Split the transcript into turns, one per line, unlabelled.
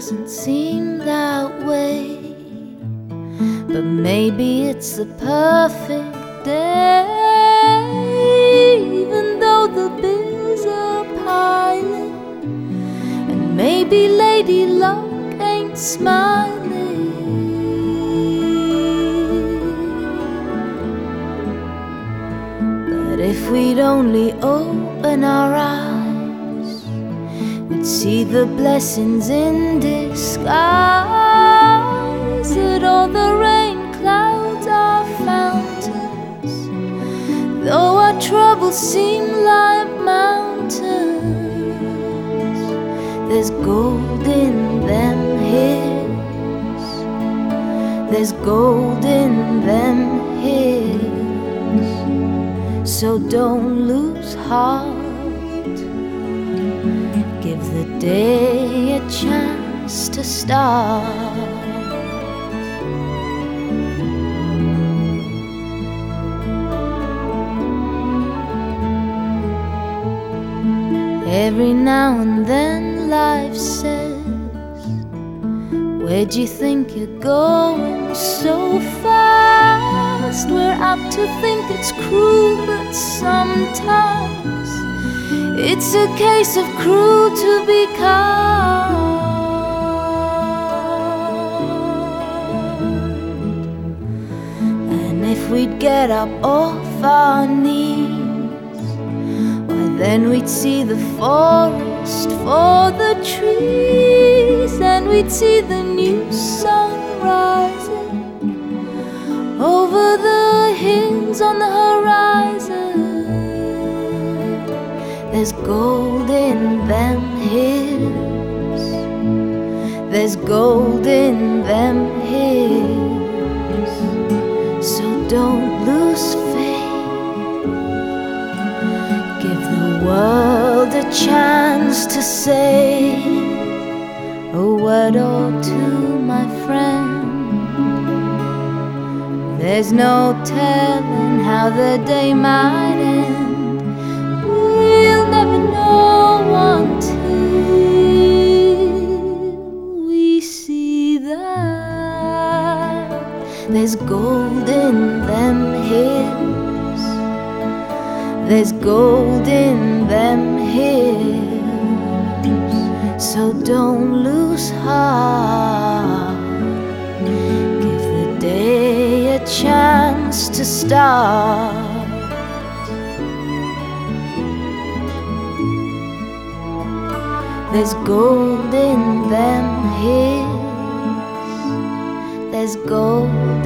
doesn't seem that way. But maybe it's the perfect day, even though the bills are piling. And maybe Lady Luck ain't smiling. But if we'd only open our eyes, we'd see the blessings in disguise. That all the rain clouds are fountains, though our troubles seem like mountains. There's gold in them hills. There's gold in them hills. So don't lose heart. Give the day a chance to start. Every now and then life says, Where'd you think you're going so fast? We're apt to think it's cruel, but sometimes it's a case of cruel to be kind. And if we'd get up off our knees, why then we'd see the forest for the trees, and we'd see the new sun rising over the hills on the There's gold in them hills. There's gold in them hills. So don't lose faith. Give the world a chance to say a word or two, my friend. There's no telling how the day might end. There's gold in them hills. There's gold in them hills. So don't lose heart. Give the day a chance to start. There's gold in them hills. There's gold